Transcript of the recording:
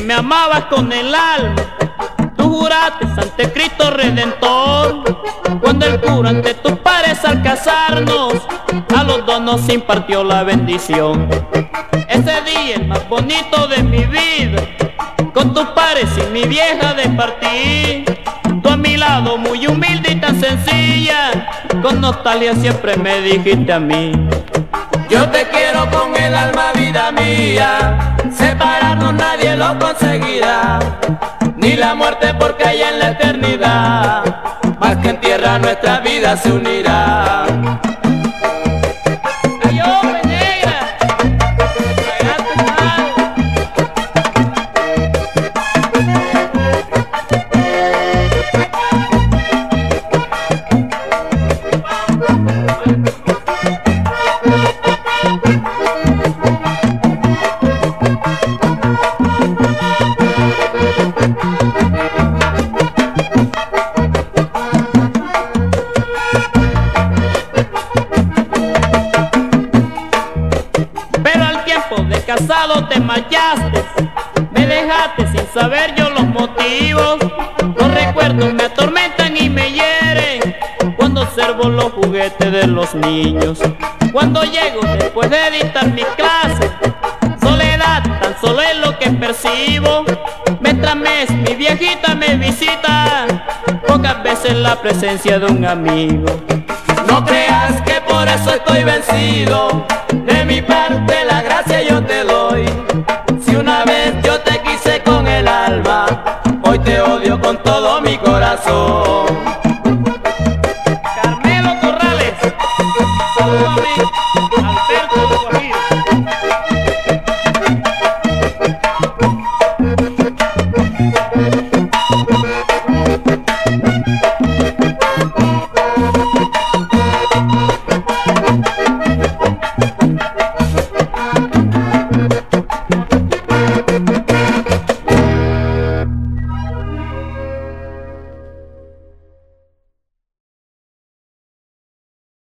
me amabas con el alma. Tú juraste ante Cristo Redentor. Cuando el cura ante tus pares al casarnos, a los dos nos impartió la bendición. Ese día el más bonito de mi vida, con tus pares y mi vieja de partir. Tú a mi lado muy humilde y tan sencilla, con nostalgia siempre me dijiste a mí. Yo te quiero con el alma, vida mía. Nadie lo conseguirá. Ni la muerte porque hay en la eternidad. Más que en tierra nuestra vida se unirá. Casado te marchaste, me dejaste sin saber yo los motivos. Los recuerdos me atormentan y me hieren cuando observo los juguetes de los niños. Cuando llego después de editar mi clase, soledad tan solo es lo que percibo. Mientras mes mi viejita me visita, pocas veces la presencia de un amigo. No creas que por eso estoy vencido, de mi parte la gracia yo te doy. Te